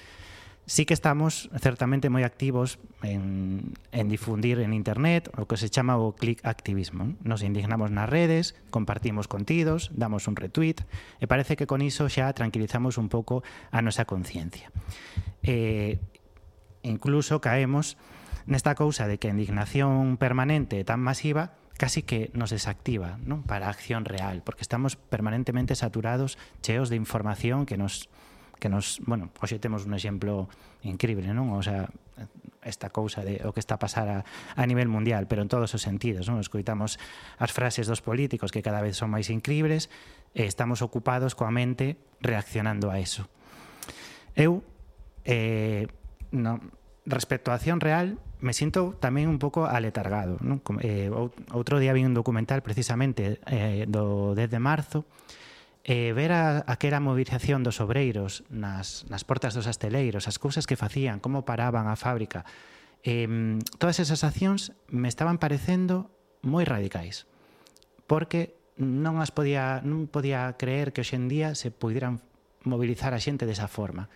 sí que estamos certamente moi activos en, en difundir en internet o que se chama o click activismo. Nos indignamos nas redes, compartimos contidos, damos un retweet e parece que con iso xa tranquilizamos un pouco a nosa conciencia. Eh, incluso caemos nesta cousa de que a indignación permanente tan masiva casi que nos desactiva non? para a acción real, porque estamos permanentemente saturados, cheos de información que nos que nos, bueno, hoxe temos un exemplo increíble, non? O sea, esta cousa de o que está a pasar a, a nivel mundial, pero en todos os sentidos, non? Escoitamos as frases dos políticos que cada vez son máis increíbles e estamos ocupados coa mente reaccionando a eso. Eu eh, no, respecto á acción real, me sinto tamén un pouco aletargado. Non? Eh, outro día vi un documental precisamente eh, do 10 de marzo e ver a, que era a movilización dos obreiros nas, nas portas dos asteleiros, as cousas que facían, como paraban a fábrica, eh, todas esas accións me estaban parecendo moi radicais, porque non as podía, non podía creer que hoxendía se pudieran movilizar a xente desa forma.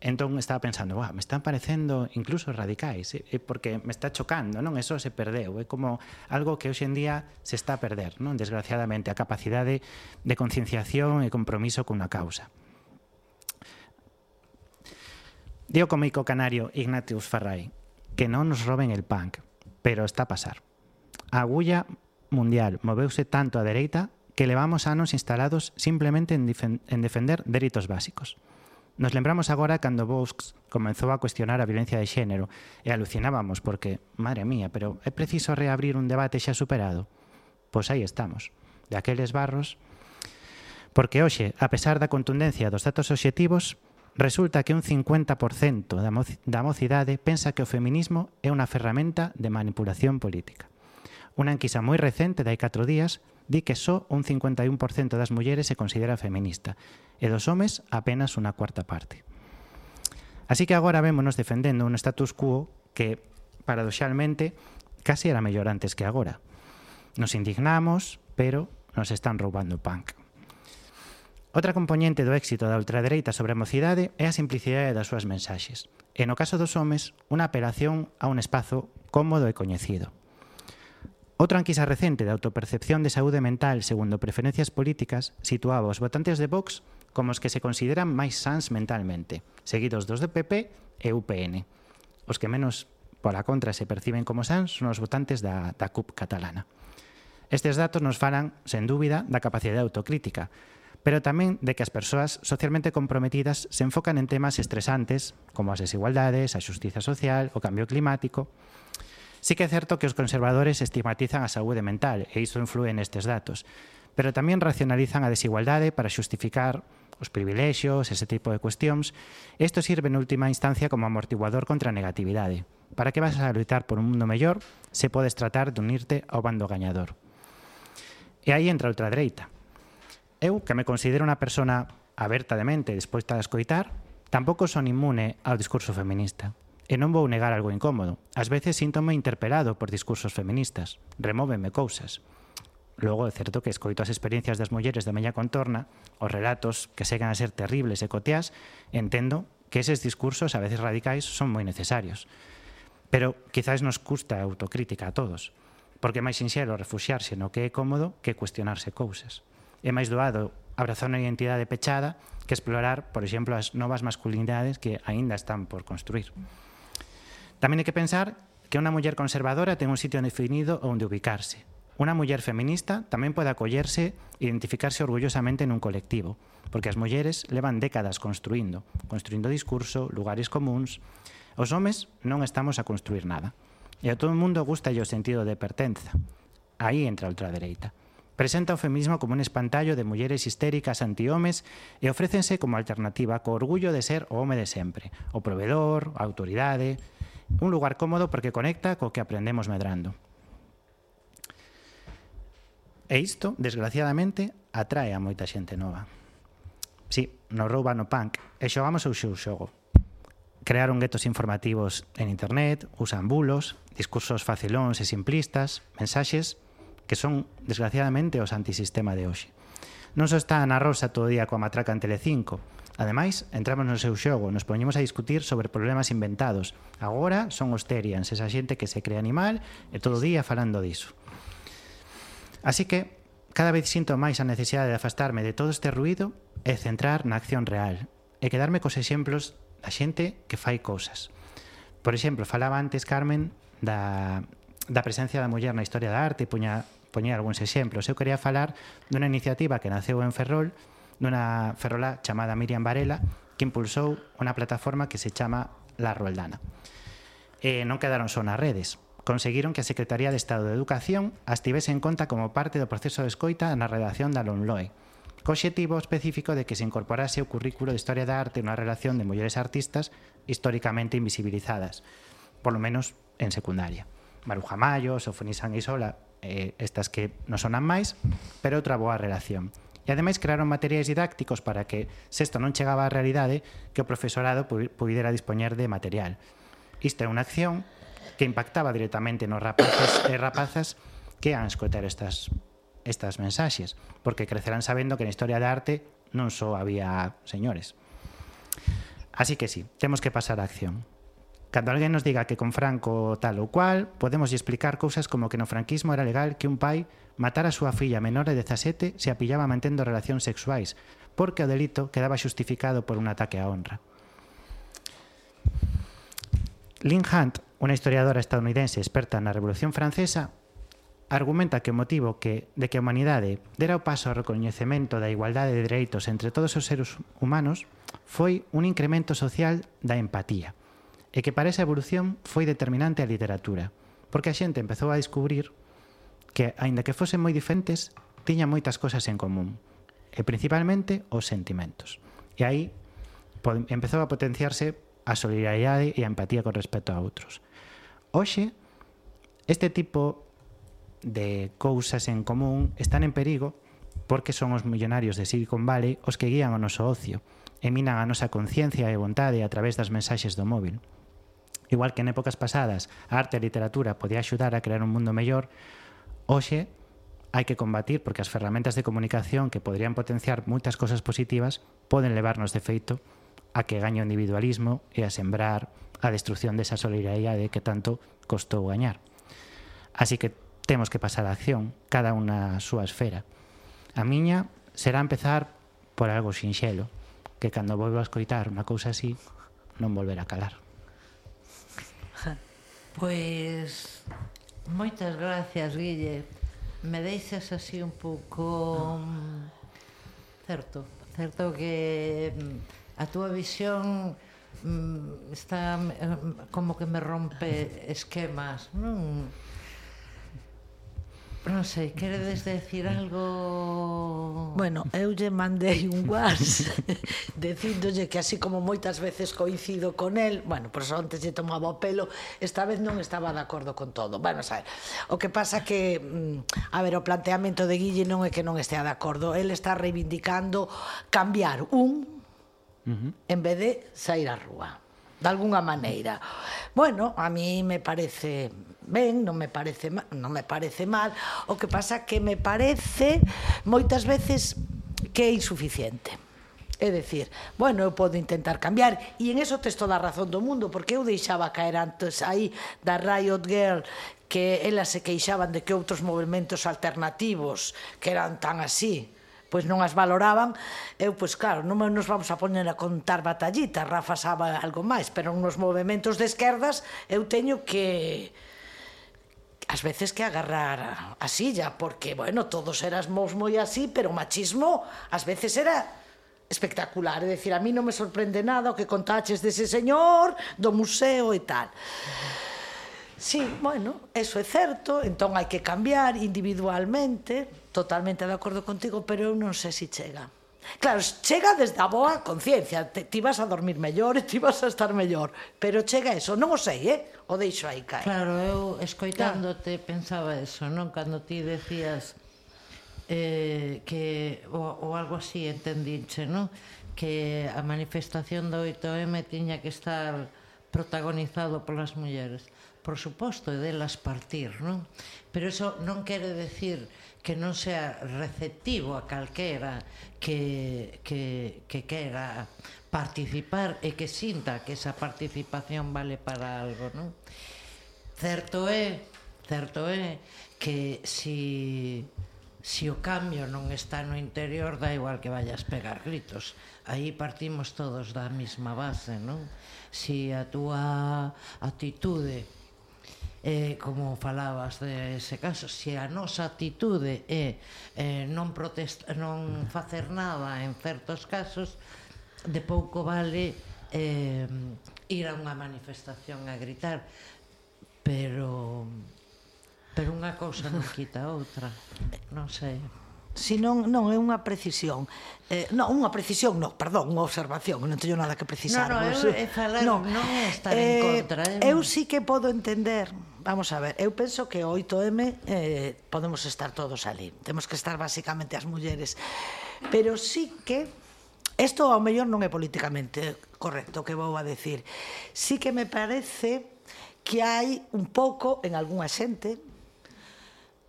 Entón estaba pensando, Buah, me están parecendo incluso radicais, eh, porque me está chocando, non? Eso se perdeu, é eh, como algo que hoxe en día se está a perder, non? Desgraciadamente, a capacidade de concienciación e compromiso cunha causa. Dio comico canario Ignatius Farray que non nos roben el punk, pero está a pasar. A agulla mundial moveuse tanto á dereita que levamos anos instalados simplemente en, en defender dereitos básicos Nos lembramos agora cando Vox comenzou a cuestionar a violencia de xénero e alucinábamos porque, madre mía, pero é preciso reabrir un debate xa superado. Pois aí estamos, de aqueles barros, porque hoxe, a pesar da contundencia dos datos obxectivos, resulta que un 50% da, mo da mocidade pensa que o feminismo é unha ferramenta de manipulación política. Unha enquisa moi recente de hai 4 días di que só un 51% das mulleres se considera feminista e dos homes apenas unha cuarta parte. Así que agora vémonos defendendo un status quo que, paradoxalmente, casi era mellor antes que agora. Nos indignamos, pero nos están roubando punk. Outra componente do éxito da ultradereita sobre a mocidade é a simplicidade das súas mensaxes. E no caso dos homes, unha apelación a un espazo cómodo e coñecido, Outra enquisa recente de autopercepción de saúde mental segundo preferencias políticas situaba os votantes de Vox como os que se consideran máis sans mentalmente, seguidos dos de PP e UPN. Os que menos, pola contra, se perciben como sans son os votantes da, da CUP catalana. Estes datos nos falan, sen dúbida, da capacidade autocrítica, pero tamén de que as persoas socialmente comprometidas se enfocan en temas estresantes, como as desigualdades, a xustiza social, o cambio climático, Sí que é certo que os conservadores estigmatizan a saúde mental e iso influe nestes datos, pero tamén racionalizan a desigualdade para xustificar os privilexios, ese tipo de cuestións. Isto sirve en última instancia como amortiguador contra a negatividade. Para que vas a lutar por un mundo mellor se podes tratar de unirte ao bando gañador. E aí entra a outra. Eu, que me considero unha persona aberta de mente e disposta a escoitar, tampouco son inmune ao discurso feminista. E non vou negar algo incómodo. Ás veces síntome interpelado por discursos feministas. Remóvenme cousas. Logo, é certo que escoito as experiencias das mulleres da meña contorna, os relatos que seguen a ser terribles e coteás, entendo que eses discursos a veces radicais son moi necesarios. Pero quizás nos custa a autocrítica a todos, porque é máis sinxelo refuxiarse no que é cómodo que cuestionarse cousas. É máis doado abrazar unha identidade pechada que explorar, por exemplo, as novas masculinidades que aínda están por construir. Mm. Tamén hai que pensar que unha muller conservadora ten un sitio definido onde ubicarse. Unha muller feminista tamén pode acollerse e identificarse orgullosamente nun colectivo, porque as mulleres levan décadas construindo, construindo discurso, lugares comuns. Os homes non estamos a construir nada. E a todo o mundo gusta o sentido de pertenza. Aí entra a ultradereita. Presenta o feminismo como un espantallo de mulleres histéricas antihomes e ofrécense como alternativa co orgullo de ser o home de sempre, o provedor, a autoridade, Un lugar cómodo porque conecta co que aprendemos medrando. E isto, desgraciadamente, atrae a moita xente nova. Si, nos rouban o punk e xogamos o seu xogo. Crearon guetos informativos en internet, usan bulos, discursos facilóns e simplistas, mensaxes que son, desgraciadamente, os antisistema de hoxe. Non só está Ana Rosa todo o día coa matraca en Telecinco, Ademais, entramos no seu xogo, nos poñemos a discutir sobre problemas inventados. Agora son os Terians, esa xente que se crea animal e todo o día falando diso. Así que, cada vez sinto máis a necesidade de afastarme de todo este ruido e centrar na acción real, e quedarme cos exemplos da xente que fai cousas. Por exemplo, falaba antes Carmen da, da presencia da muller na historia da arte e puña, poñer algúns exemplos. Eu quería falar dunha iniciativa que naceu en Ferrol dunha ferrola chamada Miriam Varela que impulsou unha plataforma que se chama La Rueldana. E non quedaron só nas redes, conseguiron que a Secretaría de Estado de Educación as tivese en conta como parte do proceso de escoita na redacción da LOMLOE, co objetivo específico de que se incorporase o currículo de Historia da Arte unha relación de mulleres artistas históricamente invisibilizadas, polo menos en secundaria. Maruja Mayo, Sofonisán e Isola, eh, estas que non sonan máis, pero outra boa relación. E ademais crearon materiais didácticos para que, se isto non chegaba á realidade, que o profesorado pudera dispoñer de material. Isto é unha acción que impactaba directamente nos rapaces e rapazas que han escoitar estas estas mensaxes, porque crecerán sabendo que na historia da arte non só había señores. Así que sí, temos que pasar a acción. Cando alguén nos diga que con Franco tal ou cual, podemos explicar cousas como que no franquismo era legal que un pai matara a súa filla menor de 17 se a pillaba mantendo relacións sexuais, porque o delito quedaba xustificado por un ataque á honra. Lynn Hunt, unha historiadora estadounidense experta na Revolución Francesa, argumenta que o motivo que de que a humanidade dera o paso ao recoñecemento da igualdade de dereitos entre todos os seres humanos foi un incremento social da empatía e que para esa evolución foi determinante a literatura, porque a xente empezou a descubrir que, aínda que fosen moi diferentes, tiñan moitas cosas en común, e principalmente os sentimentos. E aí empezou a potenciarse a solidaridade e a empatía con respecto a outros. Hoxe, este tipo de cousas en común están en perigo porque son os millonarios de Silicon Valley os que guían o noso ocio e minan a nosa conciencia e vontade a través das mensaxes do móvil. Igual que en épocas pasadas a arte e literatura podía axudar a crear un mundo mellor, hoxe hai que combatir porque as ferramentas de comunicación que poderían potenciar moitas cosas positivas poden levarnos de feito a que gañe o individualismo e a sembrar a destrucción desa solidariedade que tanto costou gañar. Así que temos que pasar a acción, cada unha a súa esfera. A miña será empezar por algo sinxelo, que cando volvo a escoitar unha cousa así non volverá a calar. Pois moitas gracias, Guille. Me deixas así un pouco mm, certo, certo que mm, a túa visión mm, está eh, como que me rompe esquemas, non? Non sei, queredes decir algo? Bueno, eu lle mandei un WhatsApp dicíndolle que así como moitas veces coincido con el, bueno, por eso antes lle tomaba o pelo, esta vez non estaba de acordo con todo. Bueno, sabe, o que pasa que, mm, a ver, o planteamento de Guille non é que non estea de acordo, el está reivindicando cambiar un uh -huh. en vez de sair á rúa, de alguna maneira. Bueno, a mí me parece ben, non me parece mal, non me parece mal, o que pasa que me parece moitas veces que é insuficiente. É dicir, bueno, eu podo intentar cambiar e en eso tes toda a razón do mundo porque eu deixaba caer antes aí da Riot Girl que elas se queixaban de que outros movimentos alternativos que eran tan así pois non as valoraban, eu, pois claro, non nos vamos a poner a contar batallitas, Rafa sabe algo máis, pero nos movimentos de esquerdas eu teño que ás veces que agarrar a silla, porque, bueno, todos éramos moi así, pero o machismo ás veces era espectacular, é dicir, a mí non me sorprende nada o que contaches dese señor, do museo e tal. Sí, bueno, eso é certo, entón hai que cambiar individualmente, totalmente de acordo contigo, pero eu non sei se chega. Claro, chega desde a boa conciencia, te, ti vas a dormir mellor e ti vas a estar mellor, pero chega eso, non o sei, eh? O deixo aí caer. Claro, eu escoitándote claro. pensaba eso, non? Cando ti decías eh, que o, o algo así entendinche, non? Que a manifestación do 8M tiña que estar protagonizado polas mulleres por suposto, e delas partir, non? Pero eso non quere decir que non sea receptivo a calquera que, que, que quera participar e que sinta que esa participación vale para algo, non? Certo é, certo é que si se si o cambio non está no interior da igual que vayas pegar gritos aí partimos todos da mesma base non? si a túa atitude eh, como falabas de de caso, se a nosa atitude é eh, non, protesta, non facer nada en certos casos, de pouco vale eh, ir a unha manifestación a gritar, pero pero unha cousa non quita outra, non sei. Si non, non é unha precisión. Eh, non, unha precisión, non, perdón, unha observación, non teño nada que precisar. Non, non, eu, é falar, non, non é estar eh, en contra. Eh. Eu sí que podo entender, vamos a ver, eu penso que o 8M eh, podemos estar todos ali. Temos que estar basicamente as mulleres. Pero sí que, isto ao mellor non é políticamente correcto que vou a decir, sí que me parece que hai un pouco en algunha xente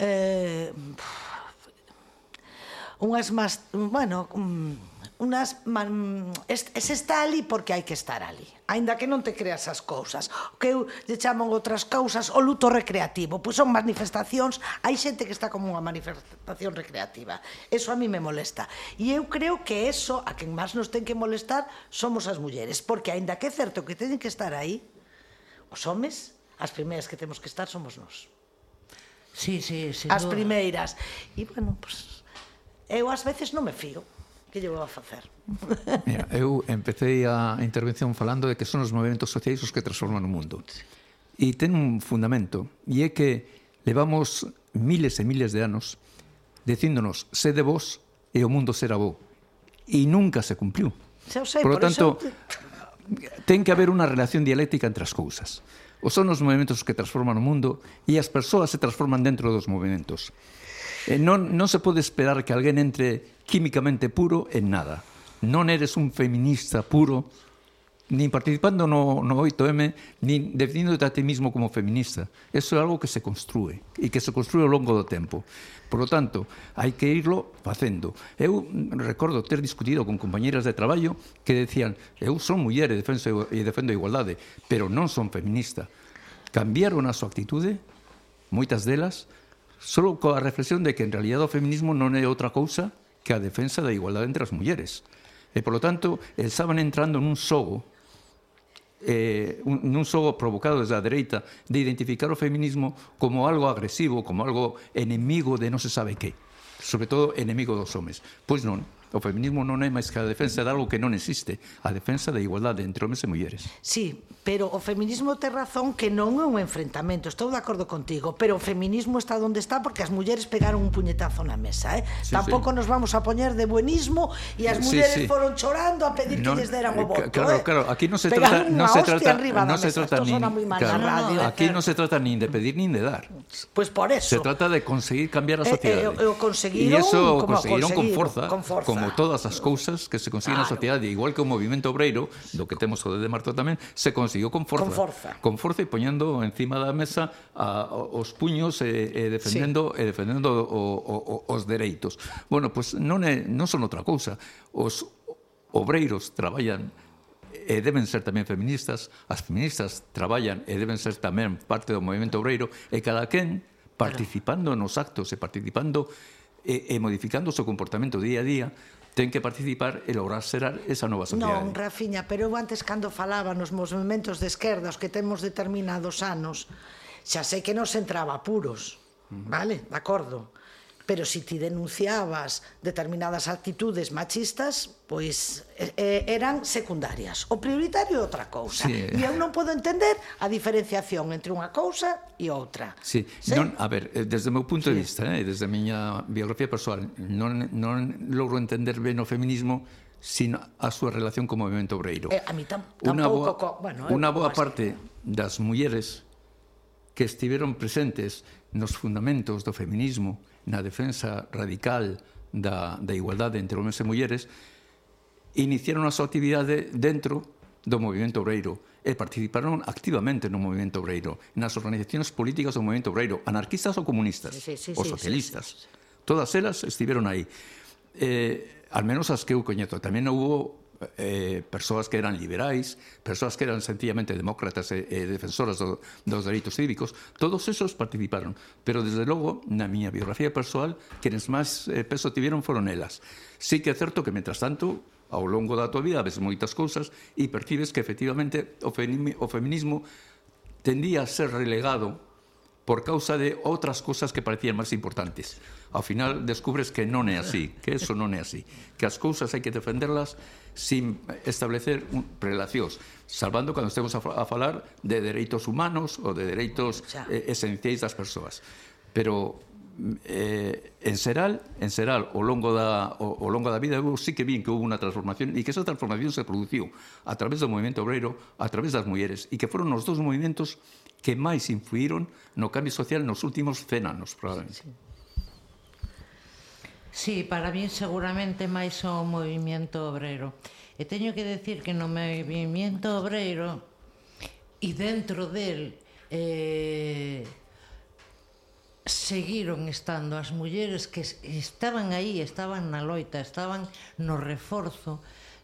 eh, unhas más, bueno, mm, unhas man, es, es está ali porque hai que estar ali. Aínda que non te creas as cousas. O que eu lle chamo outras cousas o luto recreativo. Pois son manifestacións, hai xente que está como unha manifestación recreativa. Eso a mí me molesta. E eu creo que eso a quen máis nos ten que molestar somos as mulleres, porque aínda que é certo que teñen que estar aí, os homes, as primeiras que temos que estar somos nós. Sí, sí, as duda. primeiras. E bueno, pois pues, eu ás veces non me fío que lle vou a facer. Mira, eu empecé a intervención falando de que son os movimentos sociais os que transforman o mundo. E ten un fundamento, e é que levamos miles e miles de anos dicíndonos sede vos e o mundo será vos. E nunca se cumpliu. Se sei, por, por lo tanto, eso... ten que haber unha relación dialéctica entre as cousas. Os son os movimentos que transforman o mundo e as persoas se transforman dentro dos movimentos. Eh, e non, non se pode esperar que alguén entre químicamente puro en nada. Non eres un feminista puro, nin participando no, no 8M, nin definiéndote a ti mismo como feminista. Eso é algo que se construe, e que se construe ao longo do tempo. Por lo tanto, hai que irlo facendo. Eu recordo ter discutido con compañeras de traballo que decían eu son muller e defendo, e defendo a igualdade, pero non son feminista. Cambiaron a súa actitude, moitas delas, solo coa reflexión de que en realidad o feminismo non é outra cousa que a defensa da igualdade entre as mulleres. E, polo tanto, estaban entrando nun xogo eh, un, nun xogo provocado desde a dereita de identificar o feminismo como algo agresivo, como algo enemigo de non se sabe que, sobre todo enemigo dos homes. Pois non, o feminismo non é máis que a defensa de algo que non existe, a defensa da igualdade entre homens e mulleres. Sí, pero o feminismo te razón que non é un enfrentamento, estou de acordo contigo, pero o feminismo está onde está porque as mulleres pegaron un puñetazo na mesa, eh? Sí, Tampouco sí. nos vamos a poñer de buenismo e as mulleres sí, sí. foron chorando a pedir non, que lles deran o eh, voto. Claro, eh? claro, aquí non eh, se trata, non se trata, non se trata nin, claro, radio, aquí non se trata nin de pedir nin de dar. Pois pues por eso. Se trata de conseguir cambiar a sociedade. Eh, eh, o conseguiron, e eso como conseguiron con forza, con forza, con como todas as cousas que se consiguen claro. na sociedade, igual que o movimento obreiro, do que temos o de Marto tamén, se conseguiu con forza. Con forza. Con forza e poñendo encima da mesa a, os puños e, e defendendo sí. e defendendo o, o, os dereitos. Bueno, pois pues non é non son outra cousa. Os obreiros traballan e deben ser tamén feministas, as feministas traballan e deben ser tamén parte do movimento obreiro e cada quen participando nos actos e participando e, e modificando o seu comportamento día a día, ten que participar e lograr serar esa nova sociedade. Non, Rafiña, pero eu antes cando falaba nos movimentos de esquerda os que temos determinados anos, xa sei que nos entraba puros, uh -huh. vale? De acordo pero se si ti denunciabas determinadas actitudes machistas, pois eh, eran secundarias. O prioritario é outra cousa. Sí. E eu non podo entender a diferenciación entre unha cousa e outra. Sí. sí. Non, a ver, eh, desde o meu punto sí. de vista, eh, desde a miña biografía persoal, non, non logro entender ben o feminismo sin a súa relación co movimento obreiro. Eh, a mí tam, Unha tampouco... Boa, co, bueno, eh, unha boa parte das mulleres que estiveron presentes nos fundamentos do feminismo na defensa radical da, da igualdade entre homens e mulleres, iniciaron a súa actividade dentro do movimento obreiro e participaron activamente no movimento obreiro, nas organizacións políticas do movimento obreiro, anarquistas ou comunistas, sí, sí, sí, ou socialistas. Sí, sí, sí. Todas elas estiveron aí. Eh, al menos as que eu coñeto. Tamén houve eh, persoas que eran liberais, persoas que eran sencillamente demócratas e, e defensoras do, dos dereitos cívicos, todos esos participaron. Pero, desde logo, na miña biografía persoal, quenes máis eh, peso tiveron foron elas. Sí que é certo que, mentras tanto, ao longo da tua vida ves moitas cousas e percibes que, efectivamente, o, femi o feminismo tendía a ser relegado por causa de outras cousas que parecían máis importantes. Ao final descubres que non é así, que eso non é así, que as cousas hai que defenderlas sin establecer un, relacións, salvando cando estemos a, a falar de dereitos humanos ou de dereitos eh, esenciais das persoas. Pero eh, en Seral, en Seral ao longo da ao, ao longo da vida eu sí que vi que houve unha transformación e que esa transformación se produciu a través do movimento obreiro, a través das mulleres e que foron os dous movimentos que máis influíron no cambio social nos últimos 100 anos, probablemente. Sí, sí. Sí, para min seguramente máis o movimento obreiro. E teño que decir que no movimento obreiro e dentro del eh, seguiron estando as mulleres que estaban aí, estaban na loita, estaban no reforzo,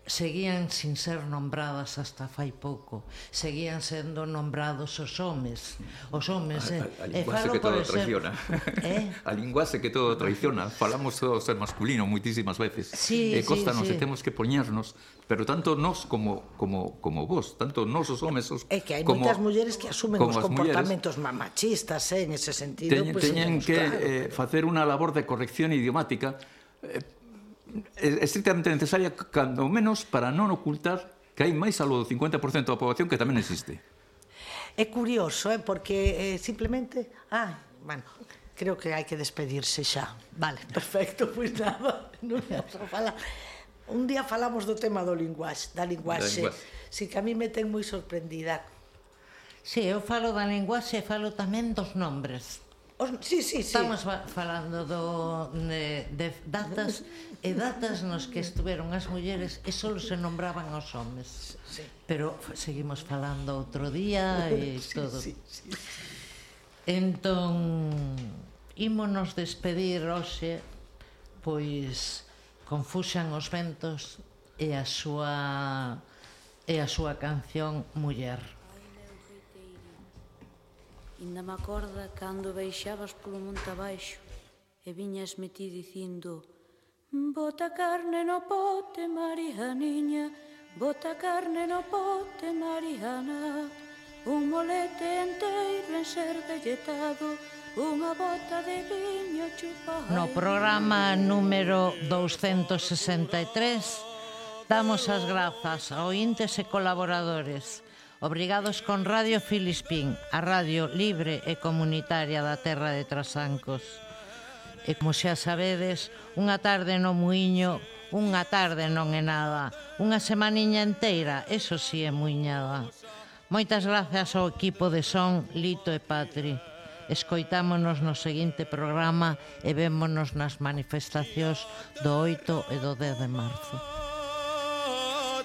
seguían sin ser nombradas hasta fai pouco. Seguían sendo nombrados os homes. Os homes, eh, a, e falo que todo traiciona. Eh? A linguaxe que todo traiciona. Falamos todo ser masculino muitísimas veces. Sí, e costa nos sí, sí. e temos que poñernos pero tanto nós como como como vos, tanto nós os homes os É que hai como, moitas mulleres que asumen os comportamentos mulleres, machistas, eh, en ese sentido, teñen, pues, teñen eh, que claro. eh, facer unha labor de corrección idiomática eh, eh, estrictamente necesaria cando menos para non ocultar que hai máis algo do 50% da poboación que tamén existe. É curioso, eh, porque eh, simplemente, ah, bueno, creo que hai que despedirse xa. Vale, perfecto, pois pues nada, non vamos a falar un día falamos do tema do linguaxe, da linguaxe. Da linguaxe. Si que a mí me ten moi sorprendida. Si, sí, eu falo da linguaxe e falo tamén dos nombres. Os, sí, sí, sí. Estamos falando do, de, de datas e datas nos que estiveron as mulleres e só se nombraban os homes. Sí. Pero seguimos falando outro día e sí, todo. Sí, sí, sí. Entón, ímonos despedir hoxe pois Confuxan os ventos e a súa e a súa canción Muller. Inda me acorda cando baixabas polo monte abaixo e viñas me ti dicindo Bota carne no pote, María niña, bota carne no pote, Mariana, un molete enteiro en ser velletado, Unha bota de viño chupado No programa número 263 damos as grazas a ointes e colaboradores obrigados con Radio Filispín, a radio libre e comunitaria da terra de Trasancos. E como xa sabedes, unha tarde no muiño, unha tarde non é nada, unha semaniña inteira, eso si sí é muiñada. Moitas grazas ao equipo de son Lito e Patri. Escoitámonos no seguinte programa e vémonos nas manifestacións do 8 e do 10 de marzo. Oh,